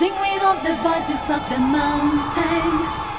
Sing with all the voices of the mountain.